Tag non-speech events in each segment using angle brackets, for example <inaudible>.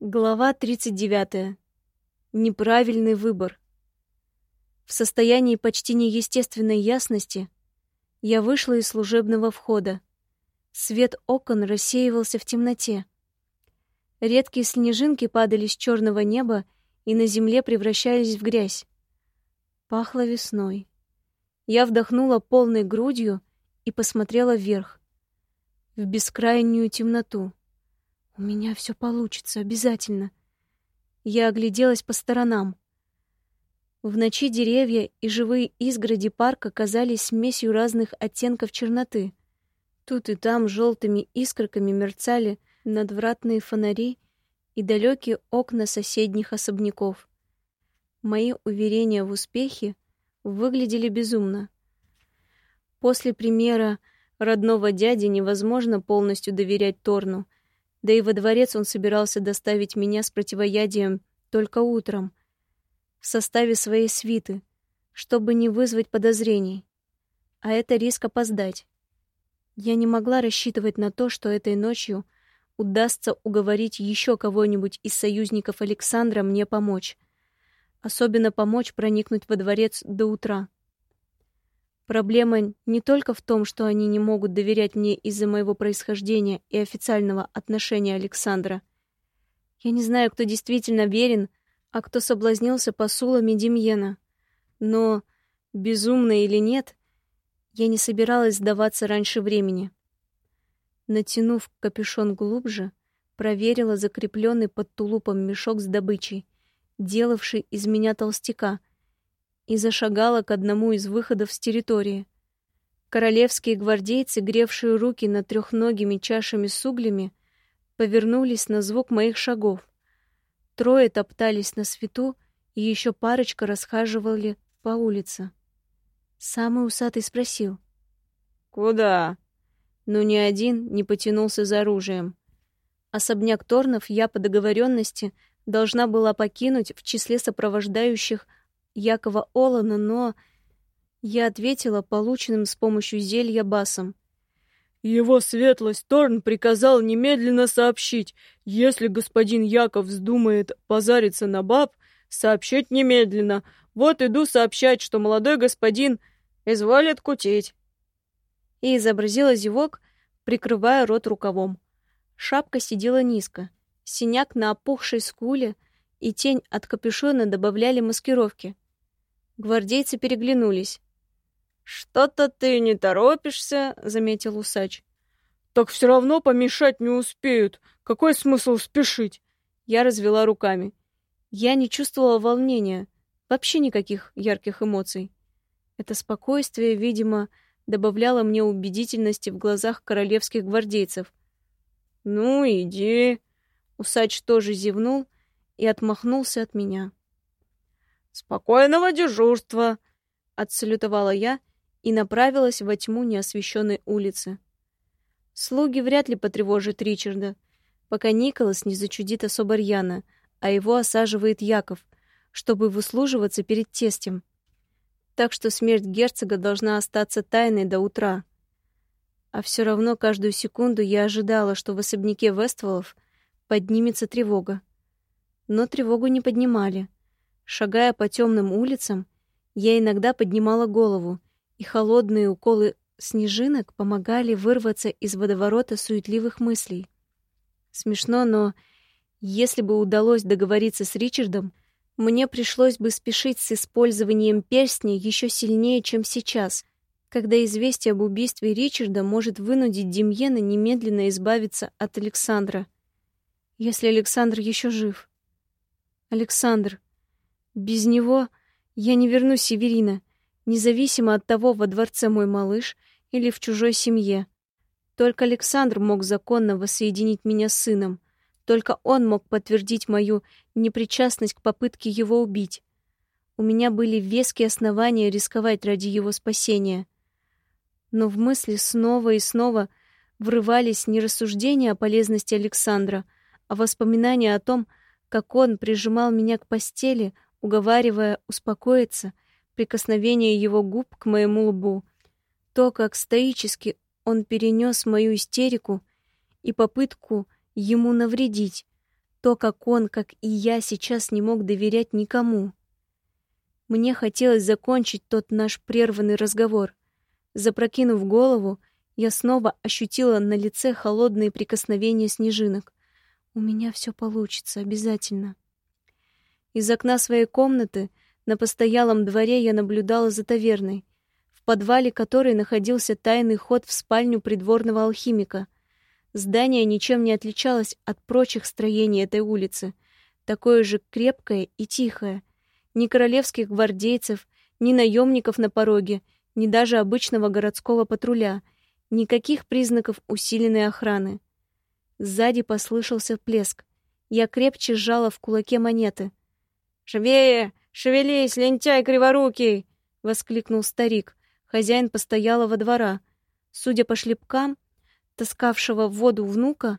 Глава 39. Неправильный выбор. В состоянии почти неестественной ясности я вышла из служебного входа. Свет окон рассеивался в темноте. Редкие снежинки падали с черного неба и на земле превращались в грязь. Пахло весной. Я вдохнула полной грудью и посмотрела вверх, в бескрайнюю темноту. У меня все получится, обязательно. Я огляделась по сторонам. В ночи деревья и живые изгороди парка казались смесью разных оттенков черноты. Тут и там желтыми искорками мерцали надвратные фонари и далекие окна соседних особняков. Мои уверения в успехе выглядели безумно. После примера родного дяди невозможно полностью доверять Торну — да и во дворец он собирался доставить меня с противоядием только утром, в составе своей свиты, чтобы не вызвать подозрений. А это риск опоздать. Я не могла рассчитывать на то, что этой ночью удастся уговорить еще кого-нибудь из союзников Александра мне помочь. Особенно помочь проникнуть во дворец до утра. Проблема не только в том, что они не могут доверять мне из-за моего происхождения и официального отношения Александра. Я не знаю, кто действительно верен, а кто соблазнился посулами Демьена. Но, безумно или нет, я не собиралась сдаваться раньше времени. Натянув капюшон глубже, проверила закрепленный под тулупом мешок с добычей, делавший из меня толстяка — и зашагала к одному из выходов с территории. Королевские гвардейцы, гревшие руки над трехногими чашами с углями, повернулись на звук моих шагов. Трое топтались на свету, и еще парочка расхаживали по улице. Самый усатый спросил. «Куда?» Но ни один не потянулся за оружием. Особняк Торнов я по договоренности должна была покинуть в числе сопровождающих Якова Олана, но... Я ответила полученным с помощью зелья басом. Его светлость Торн приказал немедленно сообщить, если господин Яков вздумает позариться на баб, сообщить немедленно. Вот иду сообщать, что молодой господин изволит кутить. И изобразила зевок, прикрывая рот рукавом. Шапка сидела низко, синяк на опухшей скуле и тень от капюшона добавляли маскировки. Гвардейцы переглянулись. «Что-то ты не торопишься», — заметил усач. «Так все равно помешать не успеют. Какой смысл спешить?» Я развела руками. Я не чувствовала волнения, вообще никаких ярких эмоций. Это спокойствие, видимо, добавляло мне убедительности в глазах королевских гвардейцев. «Ну, иди». Усач тоже зевнул и отмахнулся от меня. «Спокойного дежурства!» — отсалютовала я и направилась во тьму неосвещенной улицы. Слуги вряд ли потревожат Ричарда, пока Николас не зачудит особо рьяно, а его осаживает Яков, чтобы выслуживаться перед тестем. Так что смерть герцога должна остаться тайной до утра. А все равно каждую секунду я ожидала, что в особняке Вестволов поднимется тревога. Но тревогу не поднимали — Шагая по темным улицам, я иногда поднимала голову, и холодные уколы снежинок помогали вырваться из водоворота суетливых мыслей. Смешно, но если бы удалось договориться с Ричардом, мне пришлось бы спешить с использованием перстня еще сильнее, чем сейчас, когда известие об убийстве Ричарда может вынудить Демьена немедленно избавиться от Александра. Если Александр еще жив. Александр, без него я не верну Северина, независимо от того, во дворце мой малыш или в чужой семье. Только Александр мог законно воссоединить меня с сыном. Только он мог подтвердить мою непричастность к попытке его убить. У меня были веские основания рисковать ради его спасения. Но в мысли снова и снова врывались не рассуждения о полезности Александра, а воспоминания о том, как он прижимал меня к постели, уговаривая успокоиться, прикосновение его губ к моему лбу, то, как стоически он перенес мою истерику и попытку ему навредить, То, как он, как и я, сейчас не мог доверять никому. Мне хотелось закончить тот наш прерванный разговор. Запрокинув голову, я снова ощутила на лице холодные прикосновения снежинок. У меня все получится, обязательно. Из окна своей комнаты на постоялом дворе я наблюдала за таверной, в подвале которой находился тайный ход в спальню придворного алхимика. Здание ничем не отличалось от прочих строений этой улицы, такое же крепкое и тихое. Ни королевских гвардейцев, ни наемников на пороге, ни даже обычного городского патруля, никаких признаков усиленной охраны. Сзади послышался плеск. Я крепче сжала в кулаке монеты. «Живее! Шевелись, лентяй криворукий!» — воскликнул старик, хозяин постоялого двора. Судя по шлепкам, таскавшего в воду внука,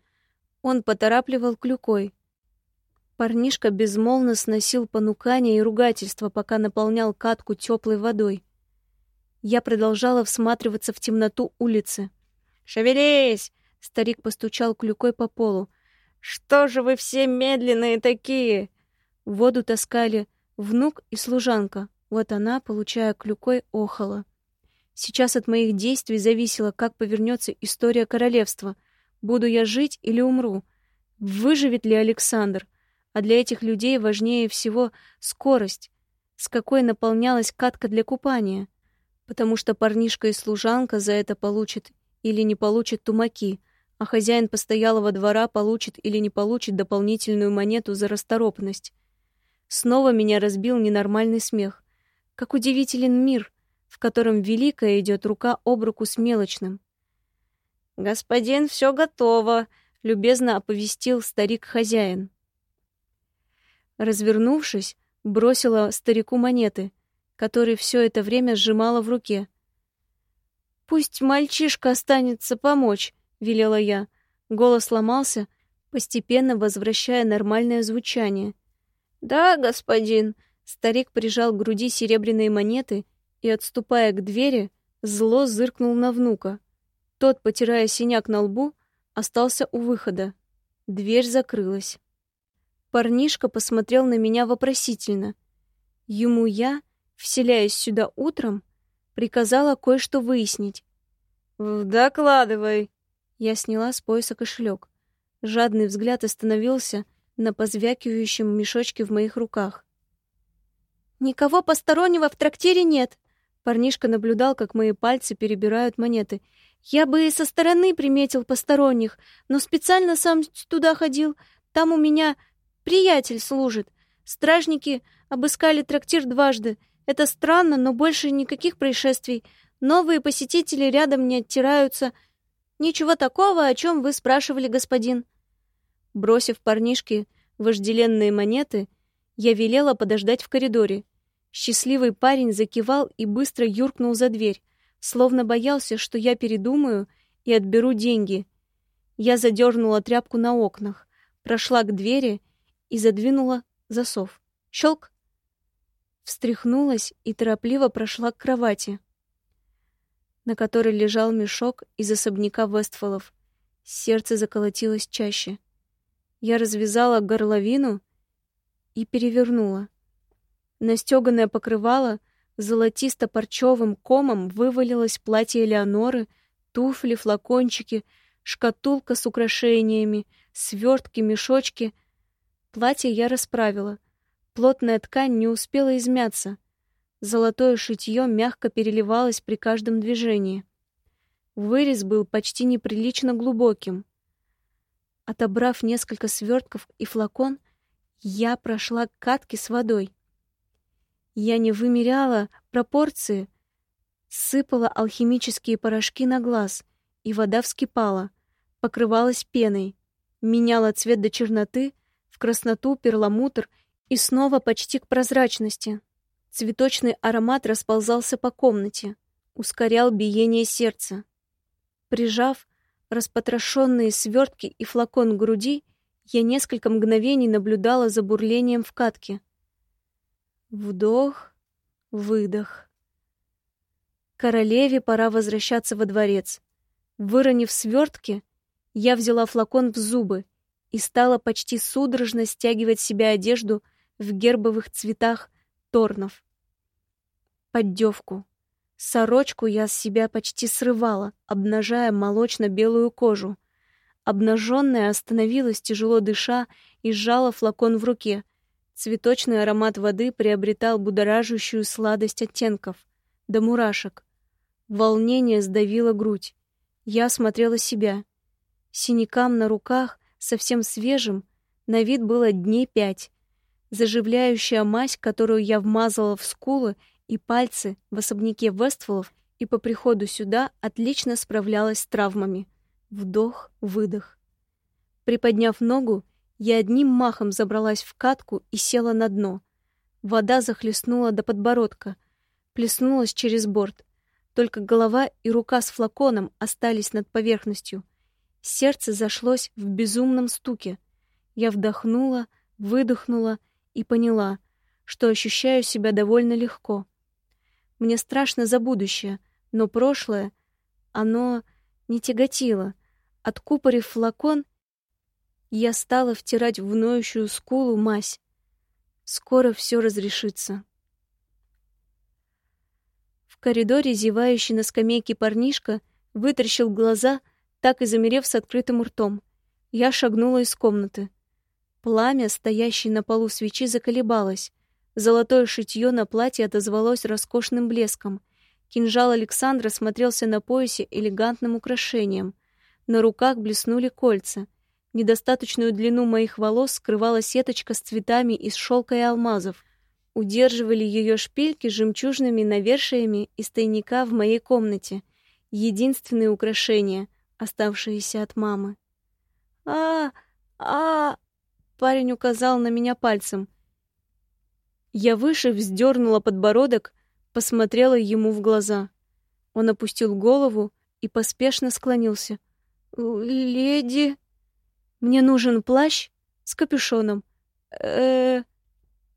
он поторапливал клюкой. Парнишка безмолвно сносил понукания и ругательства, пока наполнял катку теплой водой. Я продолжала всматриваться в темноту улицы. «Шевелись!» — старик постучал клюкой по полу. «Что же вы все медленные такие?» Воду таскали внук и служанка. Вот она, получая клюкой, охала. Сейчас от моих действий зависело, как повернется история королевства. Буду я жить или умру? Выживет ли Александр? А для этих людей важнее всего скорость, с какой наполнялась катка для купания. Потому что парнишка и служанка за это получат или не получат тумаки, а хозяин постоялого двора получит или не получит дополнительную монету за расторопность. Снова меня разбил ненормальный смех. Как удивителен мир, в котором великая идет рука об руку с мелочным. «Господин, все готово», — любезно оповестил старик-хозяин. Развернувшись, бросила старику монеты, которые все это время сжимала в руке. «Пусть мальчишка останется помочь», — велела я. Голос ломался, постепенно возвращая нормальное звучание. «Да, господин», — старик прижал к груди серебряные монеты и, отступая к двери, зло зыркнул на внука. Тот, потирая синяк на лбу, остался у выхода. Дверь закрылась. Парнишка посмотрел на меня вопросительно. Ему я, вселяясь сюда утром, приказала кое-что выяснить. «Докладывай!» Я сняла с пояса кошелек. Жадный взгляд остановился на позвякивающем мешочке в моих руках. «Никого постороннего в трактире нет!» Парнишка наблюдал, как мои пальцы перебирают монеты. «Я бы и со стороны приметил посторонних, но специально сам туда ходил. Там у меня приятель служит. Стражники обыскали трактир дважды. Это странно, но больше никаких происшествий. Новые посетители рядом не оттираются. Ничего такого, о чем вы спрашивали, господин». Бросив парнишке вожделенные монеты, я велела подождать в коридоре. Счастливый парень закивал и быстро юркнул за дверь, словно боялся, что я передумаю и отберу деньги. Я задернула тряпку на окнах, прошла к двери и задвинула засов. Щелк! Встряхнулась и торопливо прошла к кровати, на которой лежал мешок из особняка Вестфолов. Сердце заколотилось чаще. Я развязала горловину и перевернула. Настеганное покрывало золотисто-парчевым комом вывалилось платье Элеоноры, туфли, флакончики, шкатулка с украшениями, свертки, мешочки. Платье я расправила. Плотная ткань не успела измяться. Золотое шитье мягко переливалось при каждом движении. Вырез был почти неприлично глубоким. Отобрав несколько свертков и флакон, я прошла к катке с водой. Я не вымеряла пропорции, сыпала алхимические порошки на глаз, и вода вскипала, покрывалась пеной, меняла цвет до черноты, в красноту, перламутр и снова почти к прозрачности. Цветочный аромат расползался по комнате, ускорял биение сердца. Прижав распотрошенные свертки и флакон груди, я несколько мгновений наблюдала за бурлением в катке. Вдох, выдох. Королеве пора возвращаться во дворец. Выронив свертки, я взяла флакон в зубы и стала почти судорожно стягивать с себя одежду в гербовых цветах торнов. Поддевку. Сорочку я с себя почти срывала, обнажая молочно-белую кожу. Обнаженная остановилась, тяжело дыша, и сжала флакон в руке. Цветочный аромат воды приобретал будоражащую сладость оттенков, до мурашек. Волнение сдавило грудь. Я смотрела себя. Синякам на руках, совсем свежим, на вид было дней пять. Заживляющая мазь, которую я вмазала в скулы и пальцы в особняке Вестволов, и по приходу сюда отлично справлялась с травмами. Вдох, выдох. Приподняв ногу, я одним махом забралась в катку и села на дно. Вода захлестнула до подбородка, плеснулась через борт. Только голова и рука с флаконом остались над поверхностью. Сердце зашлось в безумном стуке. Я вдохнула, выдохнула и поняла, что ощущаю себя довольно легко. Мне страшно за будущее, но прошлое, оно не тяготило. Откупорив флакон, я стала втирать в ноющую скулу мазь. Скоро все разрешится. В коридоре зевающий на скамейке парнишка вытаращил глаза, так и замерев с открытым ртом. Я шагнула из комнаты. Пламя, стоящее на полу свечи, заколебалось. Золотое шитье на платье отозвалось роскошным блеском. Кинжал Александра смотрелся на поясе элегантным украшением. На руках блеснули кольца — Недостаточную длину моих волос скрывала сеточка с цветами из шелка и алмазов. Удерживали ее шпильки жемчужными навершиями из тайника в моей комнате. Единственные украшения, оставшиеся от мамы. а а Парень указал на меня пальцем. Я выше вздернула подбородок, посмотрела ему в глаза. Он опустил голову и поспешно склонился. «Леди...» Мне нужен плащ с капюшоном. Э, -э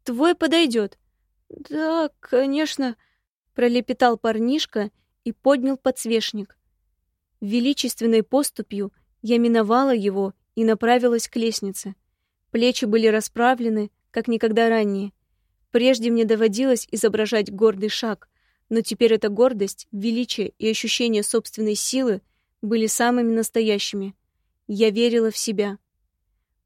твой подойдет. Да, конечно, пролепетал парнишка и поднял подсвечник. Величественной поступью я миновала его и направилась к лестнице. Плечи были расправлены, как никогда ранее. Прежде мне доводилось изображать гордый шаг, но теперь эта гордость, величие и ощущение собственной силы были самыми настоящими. Я верила в себя.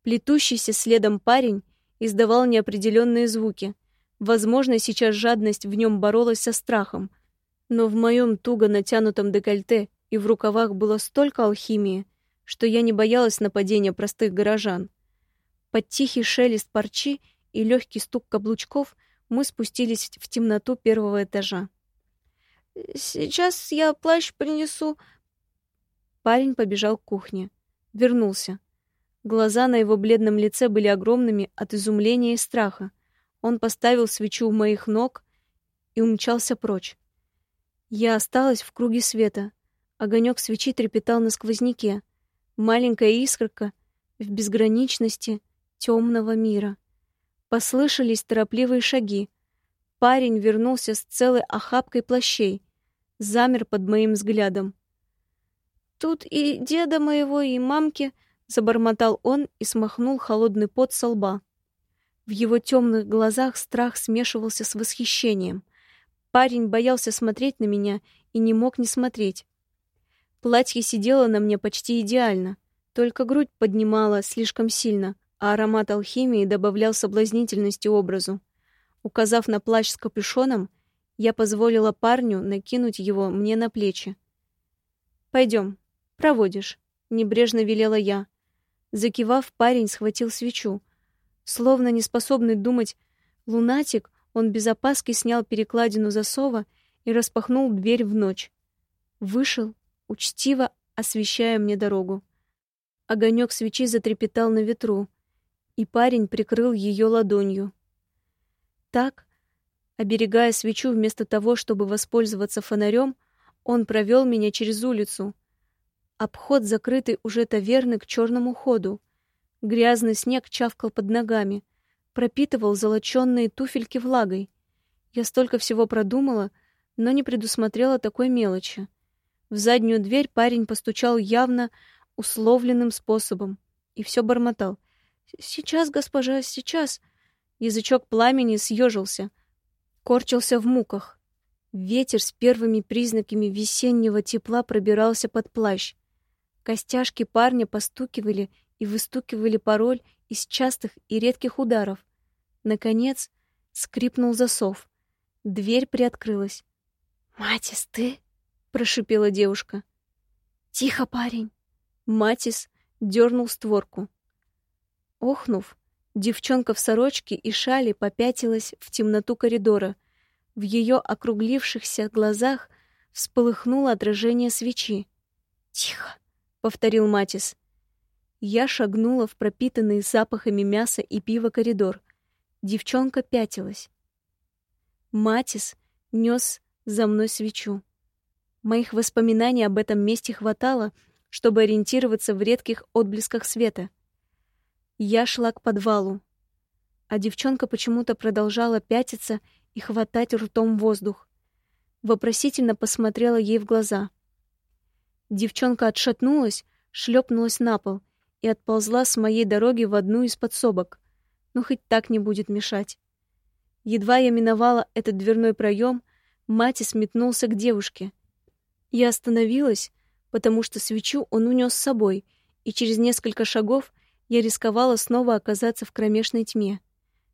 Плетущийся следом парень издавал неопределенные звуки. Возможно, сейчас жадность в нем боролась со страхом. Но в моем туго натянутом декольте и в рукавах было столько алхимии, что я не боялась нападения простых горожан. Под тихий шелест парчи и легкий стук каблучков мы спустились в темноту первого этажа. «Сейчас я плащ принесу». Парень побежал к кухне. Вернулся. Глаза на его бледном лице были огромными от изумления и страха. Он поставил свечу у моих ног и умчался прочь. Я осталась в круге света. Огонек свечи трепетал на сквозняке. Маленькая искорка в безграничности темного мира. Послышались торопливые шаги. Парень вернулся с целой охапкой плащей. Замер под моим взглядом. Тут и деда моего, и мамки, забормотал он и смахнул холодный пот со лба. В его темных глазах страх смешивался с восхищением. Парень боялся смотреть на меня и не мог не смотреть. Платье сидело на мне почти идеально, только грудь поднимала слишком сильно, а аромат алхимии добавлял соблазнительности образу. Указав на плащ с капюшоном, я позволила парню накинуть его мне на плечи. Пойдем, Проводишь, небрежно велела я. Закивав, парень схватил свечу. Словно неспособный думать лунатик, он без опаски снял перекладину засова и распахнул дверь в ночь. Вышел, учтиво освещая мне дорогу. Огонек свечи затрепетал на ветру, и парень прикрыл ее ладонью. Так, оберегая свечу вместо того, чтобы воспользоваться фонарем, он провел меня через улицу — Обход закрытый уже таверны к черному ходу. Грязный снег чавкал под ногами, пропитывал золоченные туфельки влагой. Я столько всего продумала, но не предусмотрела такой мелочи. В заднюю дверь парень постучал явно условленным способом. и все бормотал. «Сейчас, госпожа, сейчас!» Язычок пламени съежился, корчился в муках. Ветер с первыми признаками весеннего тепла пробирался под плащ. Костяшки парня постукивали и выстукивали пароль из частых и редких ударов. Наконец, скрипнул засов. Дверь приоткрылась. «Матис, ты?» — прошипела девушка. «Тихо, парень!» Матис дернул створку. Охнув, девчонка в сорочке и шали попятилась в темноту коридора. В ее округлившихся глазах всполыхнуло отражение свечи. «Тихо!» — повторил Матис. Я шагнула в пропитанный запахами мяса и пива коридор. Девчонка пятилась. Матис нес за мной свечу. Моих воспоминаний об этом месте хватало, чтобы ориентироваться в редких отблесках света. Я шла к подвалу, а девчонка почему-то продолжала пятиться и хватать ртом воздух. Вопросительно посмотрела ей в глаза. Девчонка отшатнулась, шлепнулась на пол и отползла с моей дороги в одну из подсобок. Ну, хоть так не будет мешать. Едва я миновала этот дверной проем, Матис метнулся к девушке. Я остановилась, потому что свечу он унес с собой, и через несколько шагов я рисковала снова оказаться в кромешной тьме.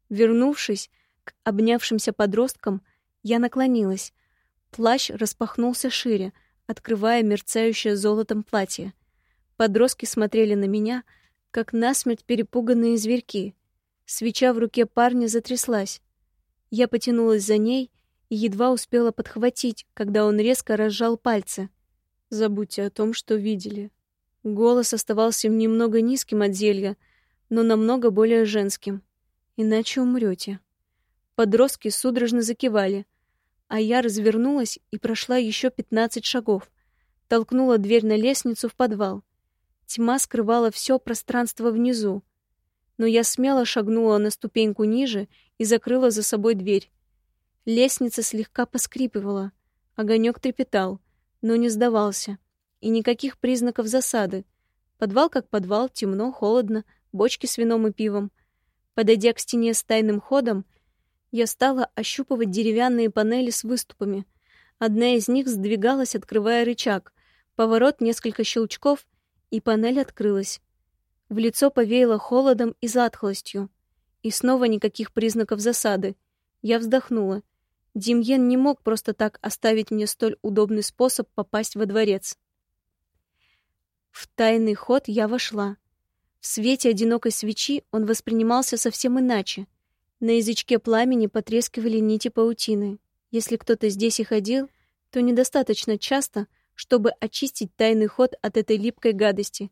Вернувшись к обнявшимся подросткам, я наклонилась. Плащ распахнулся шире, открывая мерцающее золотом платье. Подростки смотрели на меня, как насмерть перепуганные зверьки. Свеча в руке парня затряслась. Я потянулась за ней и едва успела подхватить, когда он резко разжал пальцы. «Забудьте о том, что видели», Голос оставался немного низким от зелья, но намного более женским. Иначе умрете. Подростки судорожно закивали, а я развернулась и прошла еще пятнадцать шагов, толкнула дверь на лестницу в подвал. Тьма скрывала все пространство внизу, но я смело шагнула на ступеньку ниже и закрыла за собой дверь. Лестница слегка поскрипывала, огонек трепетал, но не сдавался и никаких признаков засады. Подвал как подвал, темно, холодно, бочки с вином и пивом. Подойдя к стене с тайным ходом, я стала ощупывать деревянные панели с выступами. Одна из них сдвигалась, открывая рычаг. Поворот, несколько щелчков, и панель открылась. В лицо повеяло холодом и затхлостью. И снова никаких признаков засады. Я вздохнула. Демьен не мог просто так оставить мне столь удобный способ попасть во дворец. В тайный ход я вошла. В свете одинокой свечи он воспринимался совсем иначе. На язычке пламени потрескивали нити паутины. Если кто-то здесь и ходил, то недостаточно часто, чтобы очистить тайный ход от этой липкой гадости.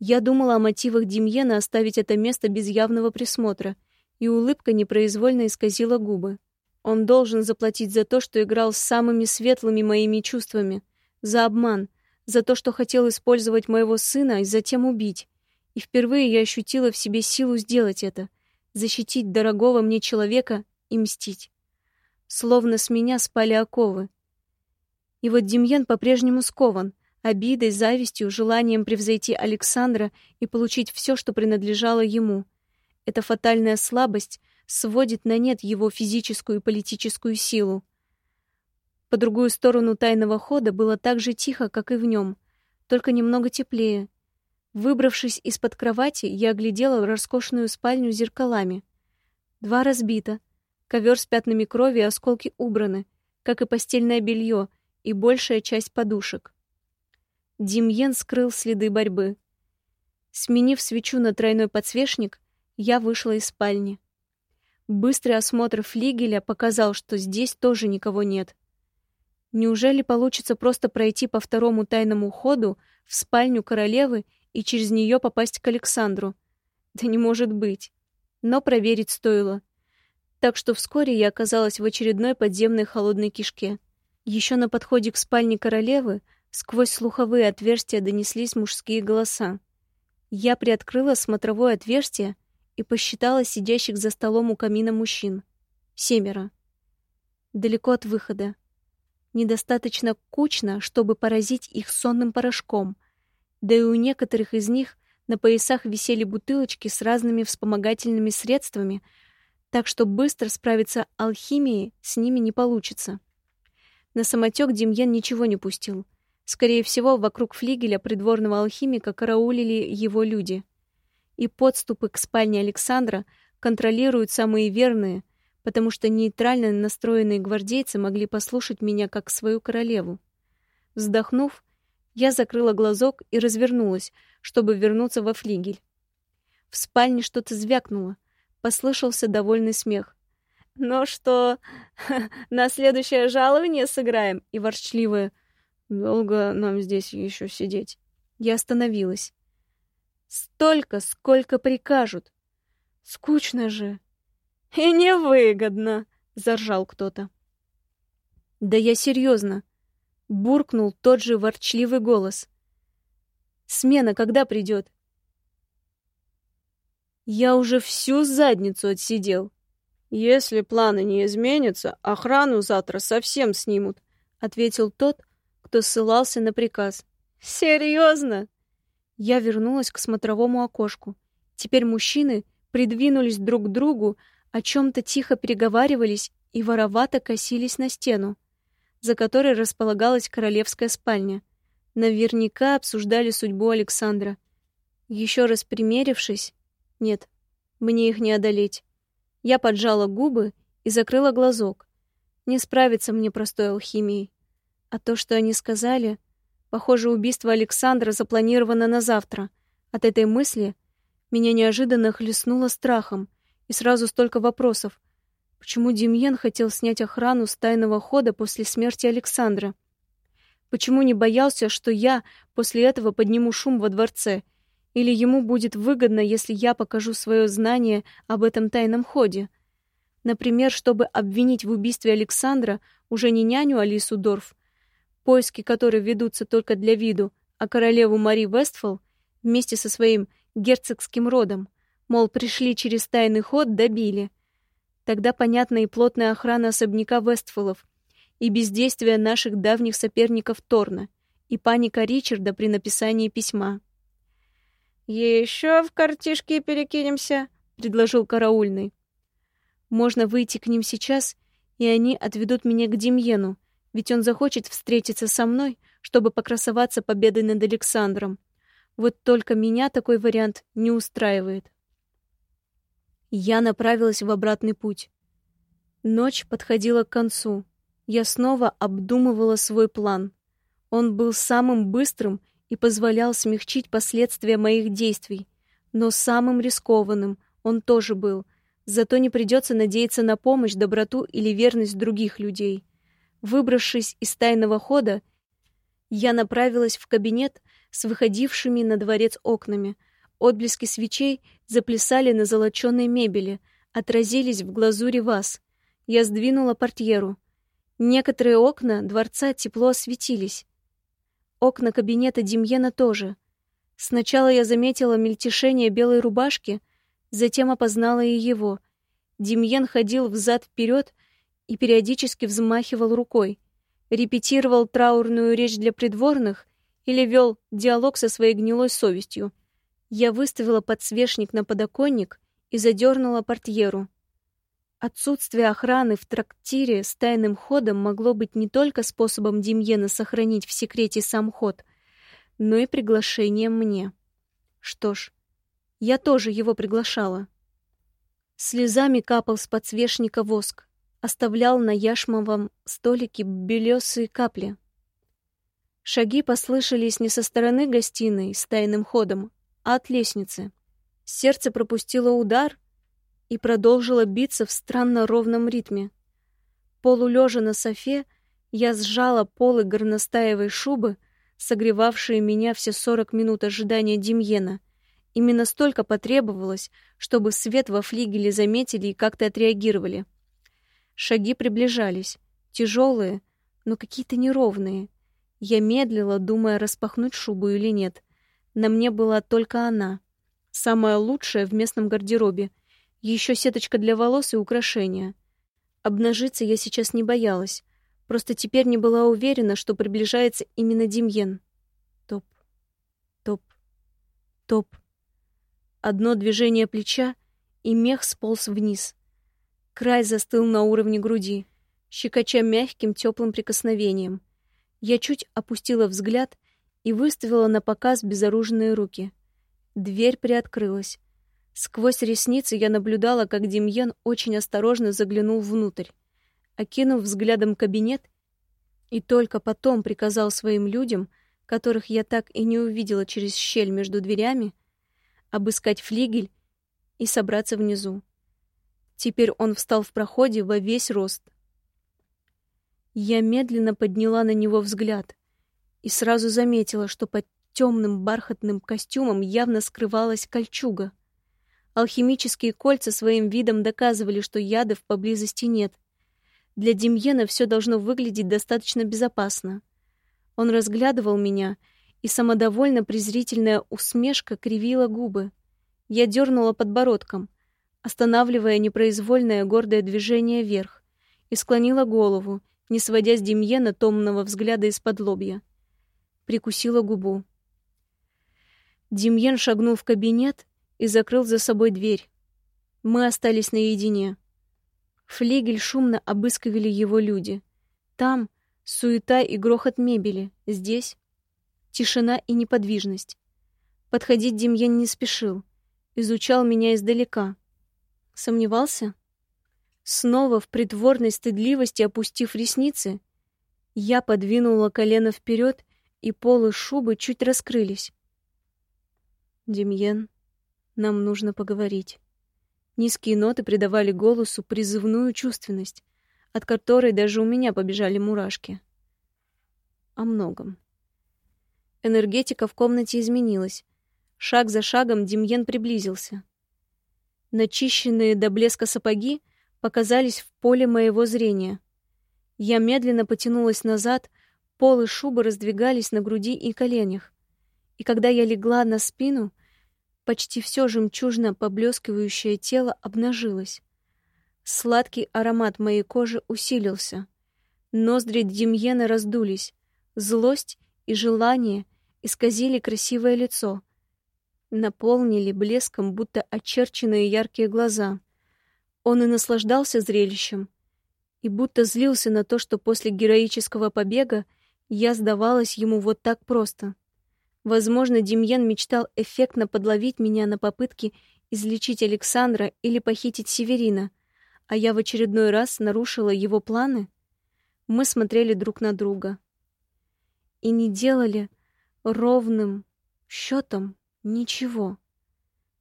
Я думала о мотивах Демьена оставить это место без явного присмотра, и улыбка непроизвольно исказила губы. Он должен заплатить за то, что играл с самыми светлыми моими чувствами, за обман, за то, что хотел использовать моего сына и затем убить. И впервые я ощутила в себе силу сделать это, защитить дорогого мне человека и мстить. Словно с меня спали оковы. И вот Демьян по-прежнему скован, обидой, завистью, желанием превзойти Александра и получить все, что принадлежало ему. Эта фатальная слабость сводит на нет его физическую и политическую силу. По другую сторону тайного хода было так же тихо, как и в нем, только немного теплее. Выбравшись из-под кровати, я оглядела роскошную спальню зеркалами. Два разбита, ковер с пятнами крови и осколки убраны, как и постельное белье и большая часть подушек. Демьен скрыл следы борьбы. Сменив свечу на тройной подсвечник, я вышла из спальни. Быстрый осмотр флигеля показал, что здесь тоже никого нет. Неужели получится просто пройти по второму тайному ходу в спальню королевы и через нее попасть к Александру? Да не может быть. Но проверить стоило. Так что вскоре я оказалась в очередной подземной холодной кишке. Еще на подходе к спальне королевы сквозь слуховые отверстия донеслись мужские голоса. Я приоткрыла смотровое отверстие и посчитала сидящих за столом у камина мужчин. Семеро. Далеко от выхода недостаточно кучно, чтобы поразить их сонным порошком, да и у некоторых из них На поясах висели бутылочки с разными вспомогательными средствами, так что быстро справиться алхимией с ними не получится. На самотек Демьян ничего не пустил. Скорее всего, вокруг флигеля придворного алхимика караулили его люди. И подступы к спальне Александра контролируют самые верные, потому что нейтрально настроенные гвардейцы могли послушать меня как свою королеву. Вздохнув, я закрыла глазок и развернулась, чтобы вернуться во флигель. В спальне что-то звякнуло. Послышался довольный смех. «Ну что, <laughs> на следующее жалование сыграем?» И ворчливое. «Долго нам здесь еще сидеть?» Я остановилась. «Столько, сколько прикажут. Скучно же». «И невыгодно», — заржал кто-то. «Да я серьезно буркнул тот же ворчливый голос. Смена когда придет? Я уже всю задницу отсидел. Если планы не изменятся, охрану завтра совсем снимут, ответил тот, кто ссылался на приказ. Серьезно? Я вернулась к смотровому окошку. Теперь мужчины придвинулись друг к другу, о чем-то тихо переговаривались и воровато косились на стену за которой располагалась королевская спальня. Наверняка обсуждали судьбу Александра. Еще раз примерившись, нет, мне их не одолеть. Я поджала губы и закрыла глазок. Не справиться мне простой алхимией. А то, что они сказали, похоже, убийство Александра запланировано на завтра. От этой мысли меня неожиданно хлестнуло страхом, и сразу столько вопросов. Почему Демьен хотел снять охрану с тайного хода после смерти Александра? Почему не боялся, что я после этого подниму шум во дворце? Или ему будет выгодно, если я покажу свое знание об этом тайном ходе? Например, чтобы обвинить в убийстве Александра уже не няню Алису Дорф, поиски которой ведутся только для виду, а королеву Мари Вестфол вместе со своим герцогским родом. Мол, пришли через тайный ход, добили. Тогда понятна и плотная охрана особняка Вестфолов, и бездействие наших давних соперников Торна, и паника Ричарда при написании письма. «Еще в картишки перекинемся», — предложил караульный. «Можно выйти к ним сейчас, и они отведут меня к Демьену, ведь он захочет встретиться со мной, чтобы покрасоваться победой над Александром. Вот только меня такой вариант не устраивает». Я направилась в обратный путь. Ночь подходила к концу. Я снова обдумывала свой план. Он был самым быстрым и позволял смягчить последствия моих действий, но самым рискованным он тоже был. Зато не придется надеяться на помощь, доброту или верность других людей. Выбравшись из тайного хода, я направилась в кабинет с выходившими на дворец окнами — Отблески свечей заплясали на золоченой мебели, отразились в глазури ваз. Я сдвинула портьеру. Некоторые окна дворца тепло осветились. Окна кабинета Демьена тоже. Сначала я заметила мельтешение белой рубашки, затем опознала и его. Демьен ходил взад-вперед и периодически взмахивал рукой. Репетировал траурную речь для придворных или вел диалог со своей гнилой совестью. Я выставила подсвечник на подоконник и задернула портьеру. Отсутствие охраны в трактире с тайным ходом могло быть не только способом Демьена сохранить в секрете сам ход, но и приглашением мне. Что ж, я тоже его приглашала. Слезами капал с подсвечника воск, оставлял на яшмовом столике белесые капли. Шаги послышались не со стороны гостиной с тайным ходом, от лестницы. Сердце пропустило удар и продолжило биться в странно ровном ритме. Полулежа на софе, я сжала полы горностаевой шубы, согревавшие меня все сорок минут ожидания Демьена. Именно столько потребовалось, чтобы свет во флигеле заметили и как-то отреагировали. Шаги приближались, тяжелые, но какие-то неровные. Я медлила, думая, распахнуть шубу или нет. На мне была только она. Самая лучшая в местном гардеробе. Еще сеточка для волос и украшения. Обнажиться я сейчас не боялась. Просто теперь не была уверена, что приближается именно Демьен. Топ. Топ. Топ. Одно движение плеча, и мех сполз вниз. Край застыл на уровне груди, щекоча мягким теплым прикосновением. Я чуть опустила взгляд и выставила на показ безоружные руки. Дверь приоткрылась. Сквозь ресницы я наблюдала, как Демьян очень осторожно заглянул внутрь. Окинув взглядом кабинет, и только потом приказал своим людям, которых я так и не увидела через щель между дверями, обыскать флигель и собраться внизу. Теперь он встал в проходе во весь рост. Я медленно подняла на него взгляд и сразу заметила, что под темным бархатным костюмом явно скрывалась кольчуга. Алхимические кольца своим видом доказывали, что ядов поблизости нет. Для Демьена все должно выглядеть достаточно безопасно. Он разглядывал меня, и самодовольно презрительная усмешка кривила губы. Я дернула подбородком, останавливая непроизвольное гордое движение вверх, и склонила голову, не сводя с Демьена томного взгляда из-под лобья. Прикусила губу. Демьен шагнул в кабинет и закрыл за собой дверь. Мы остались наедине. Флигель шумно обыскивали его люди. Там суета и грохот мебели, здесь тишина и неподвижность. Подходить Демьян не спешил изучал меня издалека. Сомневался? Снова в притворной стыдливости опустив ресницы, я подвинула колено вперед, и полы шубы чуть раскрылись. «Демьен, нам нужно поговорить». Низкие ноты придавали голосу призывную чувственность, от которой даже у меня побежали мурашки. О многом. Энергетика в комнате изменилась, Шаг за шагом Демьен приблизился. Начищенные до блеска сапоги показались в поле моего зрения. Я медленно потянулась назад, полы шубы раздвигались на груди и коленях. И когда я легла на спину, почти все жемчужно поблескивающее тело обнажилось. Сладкий аромат моей кожи усилился. Ноздри Демьена раздулись. Злость и желание исказили красивое лицо наполнили блеском будто очерченные яркие глаза. Он и наслаждался зрелищем, и будто злился на то, что после героического побега я сдавалась ему вот так просто. Возможно, Демьян мечтал эффектно подловить меня на попытке излечить Александра или похитить Северина, а я в очередной раз нарушила его планы. Мы смотрели друг на друга и не делали ровным счетом Ничего.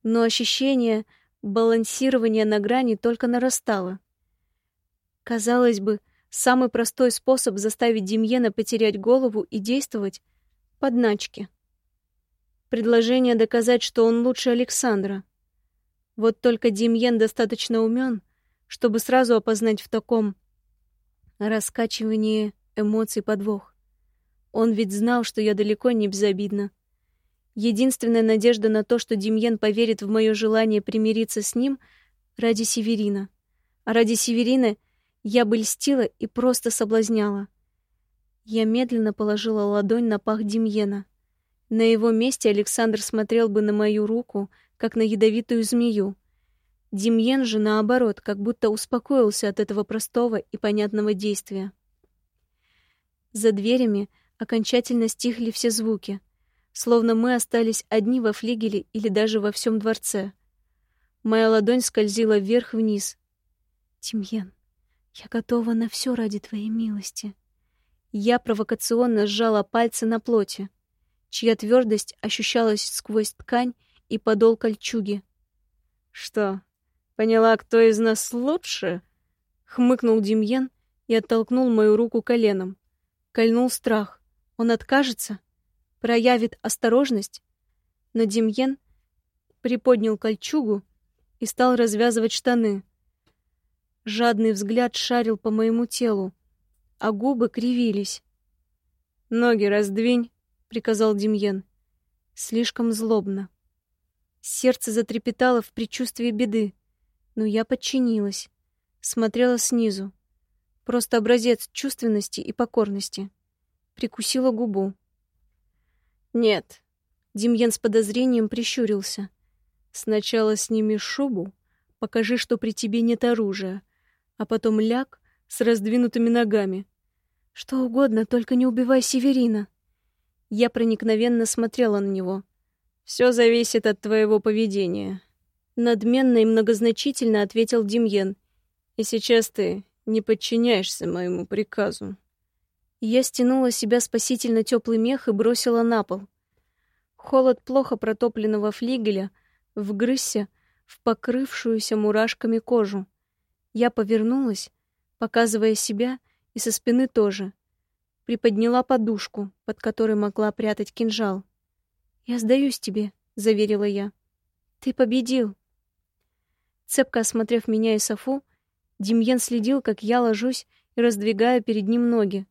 Но ощущение балансирования на грани только нарастало. Казалось бы, самый простой способ заставить Демьена потерять голову и действовать — подначки. Предложение доказать, что он лучше Александра. Вот только Демьен достаточно умен, чтобы сразу опознать в таком раскачивании эмоций подвох. Он ведь знал, что я далеко не безобидна. Единственная надежда на то, что Демьен поверит в мое желание примириться с ним ради Северина. А ради Северина я бы льстила и просто соблазняла. Я медленно положила ладонь на пах Демьена. На его месте Александр смотрел бы на мою руку, как на ядовитую змею. Демьен же, наоборот, как будто успокоился от этого простого и понятного действия. За дверями окончательно стихли все звуки — словно мы остались одни во флигеле или даже во всем дворце. Моя ладонь скользила вверх-вниз. «Тимьен, я готова на все ради твоей милости». Я провокационно сжала пальцы на плоти, чья твердость ощущалась сквозь ткань и подол кольчуги. «Что, поняла, кто из нас лучше?» — хмыкнул Демьен и оттолкнул мою руку коленом. Кольнул страх. Он откажется? проявит осторожность, но Демьен приподнял кольчугу и стал развязывать штаны. Жадный взгляд шарил по моему телу, а губы кривились. «Ноги раздвинь», — приказал Демьен. Слишком злобно. Сердце затрепетало в предчувствии беды, но я подчинилась, смотрела снизу. Просто образец чувственности и покорности. Прикусила губу. «Нет». Демьян с подозрением прищурился. Сначала сними шубу, покажи, что при тебе нет оружия, а потом ляг с раздвинутыми ногами. Что угодно, только не убивай Северина. Я проникновенно смотрела на него. Все зависит от твоего поведения. Надменно и многозначительно ответил Демьен. И сейчас ты не подчиняешься моему приказу. Я стянула себя спасительно теплый мех и бросила на пол. Холод плохо протопленного флигеля вгрызся в покрывшуюся мурашками кожу. Я повернулась, показывая себя, и со спины тоже. Приподняла подушку, под которой могла прятать кинжал. «Я сдаюсь тебе», — заверила я. «Ты победил». Цепко осмотрев меня и Софу, Демьян следил, как я ложусь и раздвигаю перед ним ноги.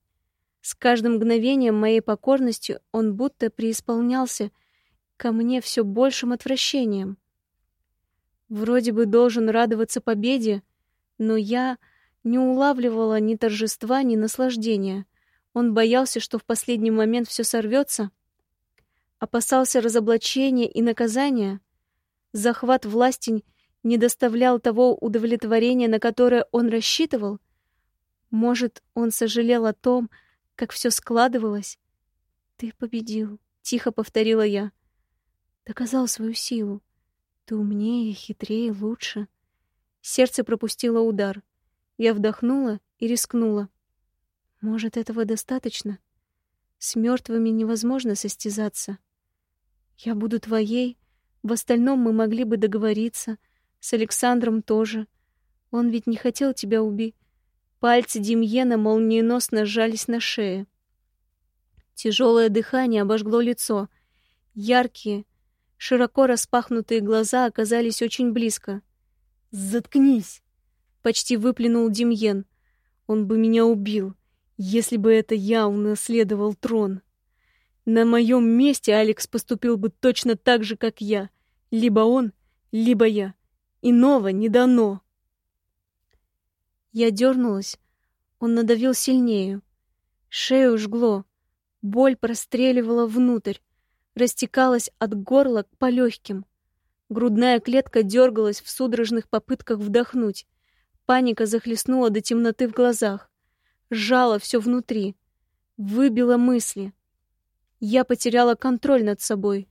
С каждым мгновением моей покорностью он будто преисполнялся ко мне все большим отвращением. Вроде бы должен радоваться победе, но я не улавливала ни торжества, ни наслаждения. Он боялся, что в последний момент все сорвется, опасался разоблачения и наказания. Захват власти не доставлял того удовлетворения, на которое он рассчитывал. Может, он сожалел о том, как все складывалось. «Ты победил», — тихо повторила я. «Доказал свою силу. Ты умнее, хитрее, лучше». Сердце пропустило удар. Я вдохнула и рискнула. «Может, этого достаточно? С мертвыми невозможно состязаться. Я буду твоей, в остальном мы могли бы договориться, с Александром тоже. Он ведь не хотел тебя убить. Пальцы Демьена молниеносно сжались на шее. Тяжелое дыхание обожгло лицо. Яркие, широко распахнутые глаза оказались очень близко. «Заткнись!» — почти выплюнул Демьен. «Он бы меня убил, если бы это я унаследовал трон. На моем месте Алекс поступил бы точно так же, как я. Либо он, либо я. Иного не дано». Я дернулась. Он надавил сильнее. Шею жгло. Боль простреливала внутрь, растекалась от горла по легким. Грудная клетка дергалась в судорожных попытках вдохнуть. Паника захлестнула до темноты в глазах. Сжала все внутри. Выбила мысли. Я потеряла контроль над собой.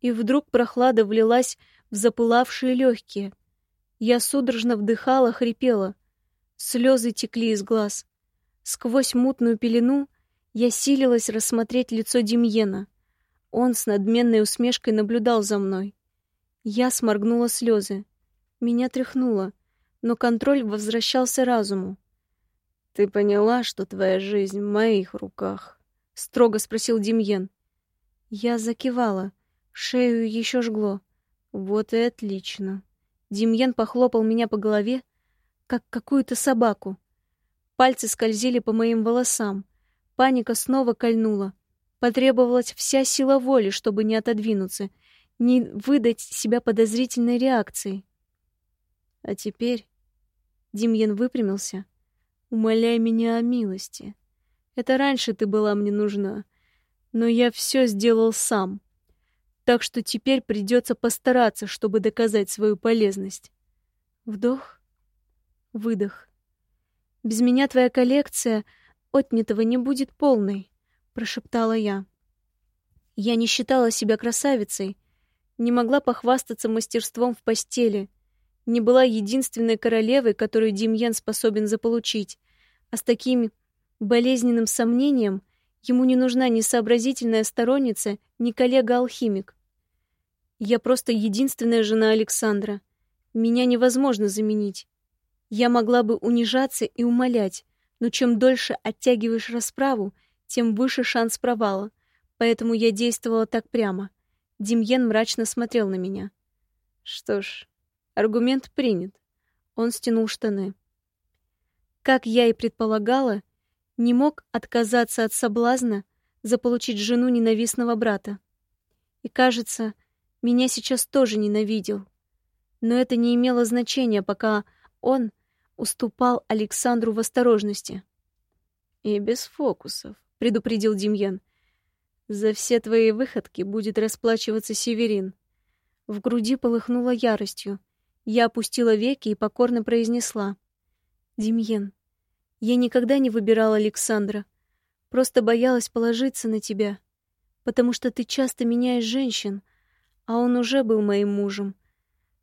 И вдруг прохлада влилась в запылавшие легкие. Я судорожно вдыхала, хрипела. Слезы текли из глаз. Сквозь мутную пелену я силилась рассмотреть лицо Демьена. Он с надменной усмешкой наблюдал за мной. Я сморгнула слезы. Меня тряхнуло, но контроль возвращался разуму. «Ты поняла, что твоя жизнь в моих руках?» — строго спросил Демьен. Я закивала. Шею еще жгло. «Вот и отлично». Демьен похлопал меня по голове, как какую-то собаку. Пальцы скользили по моим волосам. Паника снова кольнула. Потребовалась вся сила воли, чтобы не отодвинуться, не выдать себя подозрительной реакцией. А теперь Демьян выпрямился. «Умоляй меня о милости. Это раньше ты была мне нужна, но я все сделал сам. Так что теперь придется постараться, чтобы доказать свою полезность». Вдох, Выдох. «Без меня твоя коллекция отнятого не будет полной», — прошептала я. Я не считала себя красавицей, не могла похвастаться мастерством в постели, не была единственной королевой, которую Демьян способен заполучить, а с таким болезненным сомнением ему не нужна ни сообразительная сторонница, ни коллега-алхимик. Я просто единственная жена Александра. Меня невозможно заменить. Я могла бы унижаться и умолять, но чем дольше оттягиваешь расправу, тем выше шанс провала. Поэтому я действовала так прямо. Демьен мрачно смотрел на меня. Что ж, аргумент принят. Он стянул штаны. Как я и предполагала, не мог отказаться от соблазна заполучить жену ненавистного брата. И, кажется, меня сейчас тоже ненавидел. Но это не имело значения, пока он уступал Александру в осторожности. «И без фокусов», — предупредил Демьян. «За все твои выходки будет расплачиваться Северин. В груди полыхнуло яростью. Я опустила веки и покорно произнесла. «Демьен, я никогда не выбирала Александра. Просто боялась положиться на тебя, потому что ты часто меняешь женщин, а он уже был моим мужем.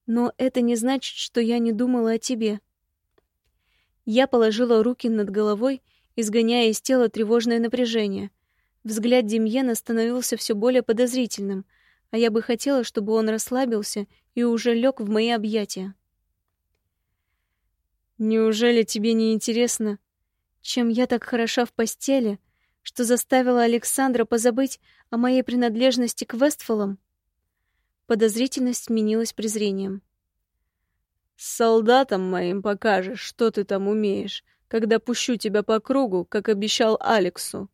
Но это не значит, что я не думала о тебе». Я положила руки над головой, изгоняя из тела тревожное напряжение. Взгляд Демьена становился все более подозрительным — а я бы хотела, чтобы он расслабился и уже лег в мои объятия. Неужели тебе не интересно, чем я так хороша в постели, что заставила Александра позабыть о моей принадлежности к Вестфолам? Подозрительность сменилась презрением. С солдатам моим покажешь, что ты там умеешь, когда пущу тебя по кругу, как обещал Алексу.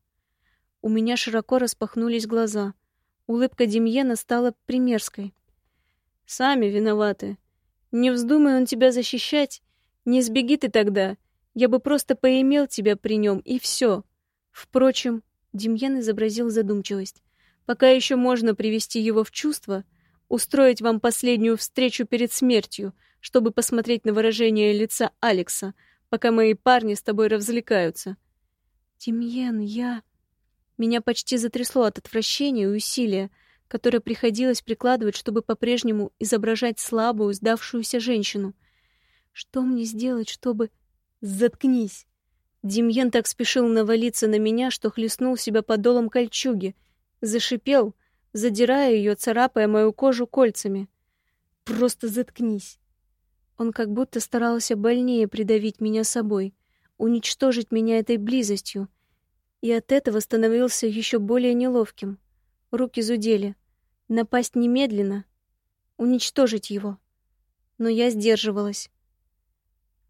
У меня широко распахнулись глаза. Улыбка Демьена стала примерской. «Сами виноваты. Не вздумай он тебя защищать. Не сбеги ты тогда. Я бы просто поимел тебя при нем, и все. Впрочем, Демьян изобразил задумчивость. Пока еще можно привести его в чувство, устроить вам последнюю встречу перед смертью, чтобы посмотреть на выражение лица Алекса, пока мои парни с тобой развлекаются. Демьян, я... Меня почти затрясло от отвращения и усилия, которое приходилось прикладывать, чтобы по-прежнему изображать слабую, сдавшуюся женщину. Что мне сделать, чтобы... Заткнись! Демьен так спешил навалиться на меня, что хлестнул себя подолом кольчуги, зашипел, задирая ее, царапая мою кожу кольцами. Просто заткнись! Он как будто старался больнее придавить меня собой, уничтожить меня этой близостью, и от этого становился еще более неловким. Руки зудели. Напасть немедленно, уничтожить его. Но я сдерживалась.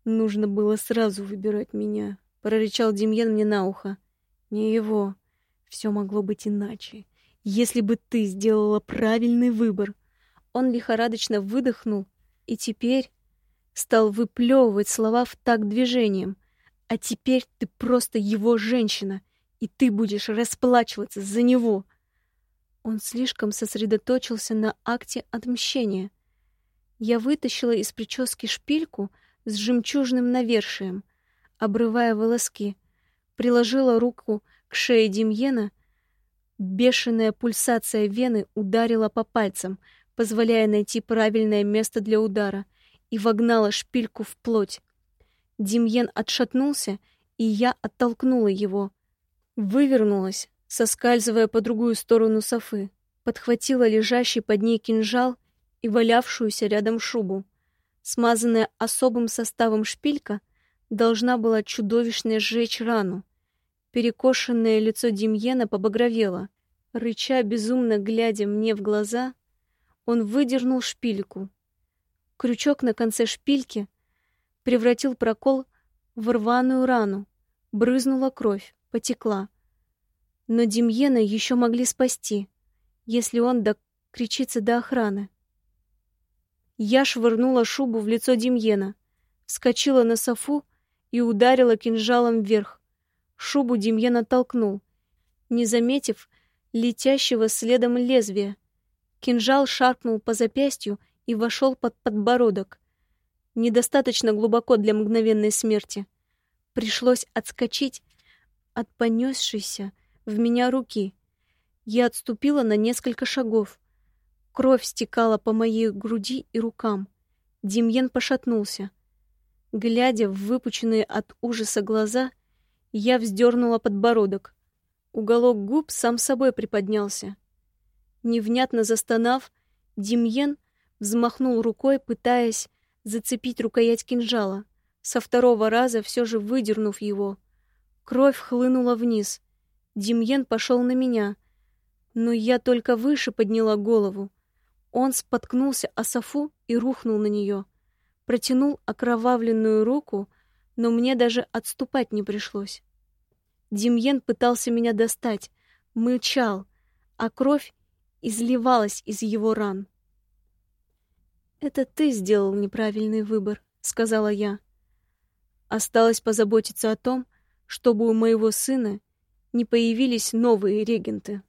Нужно было сразу выбирать меня, прорычал Демьян мне на ухо. Не его. Все могло быть иначе. Если бы ты сделала правильный выбор. Он лихорадочно выдохнул и теперь стал выплевывать слова в такт движением. А теперь ты просто его женщина, и ты будешь расплачиваться за него. Он слишком сосредоточился на акте отмщения. Я вытащила из прически шпильку с жемчужным навершием, обрывая волоски, приложила руку к шее Демьена. Бешеная пульсация вены ударила по пальцам, позволяя найти правильное место для удара, и вогнала шпильку в плоть. Демьен отшатнулся, и я оттолкнула его — Вывернулась, соскальзывая по другую сторону софы, подхватила лежащий под ней кинжал и валявшуюся рядом шубу. Смазанная особым составом шпилька должна была чудовищно сжечь рану. Перекошенное лицо Демьена побагровело. Рыча, безумно глядя мне в глаза, он выдернул шпильку. Крючок на конце шпильки превратил прокол в рваную рану. Брызнула кровь потекла. Но Демьена еще могли спасти, если он докричится до охраны. Я швырнула шубу в лицо Демьена, вскочила на софу и ударила кинжалом вверх. Шубу Демьен оттолкнул, не заметив летящего следом лезвия. Кинжал шаркнул по запястью и вошел под подбородок. Недостаточно глубоко для мгновенной смерти. Пришлось отскочить от понесшейся в меня руки. Я отступила на несколько шагов. Кровь стекала по моей груди и рукам. Демьен пошатнулся. Глядя в выпученные от ужаса глаза, я вздернула подбородок. Уголок губ сам собой приподнялся. Невнятно застонав, Демьен взмахнул рукой, пытаясь зацепить рукоять кинжала, со второго раза все же выдернув его. Кровь хлынула вниз. Демьен пошел на меня. Но я только выше подняла голову. Он споткнулся о софу и рухнул на нее. Протянул окровавленную руку, но мне даже отступать не пришлось. Демьен пытался меня достать, мычал, а кровь изливалась из его ран. «Это ты сделал неправильный выбор», — сказала я. Осталось позаботиться о том, чтобы у моего сына не появились новые регенты.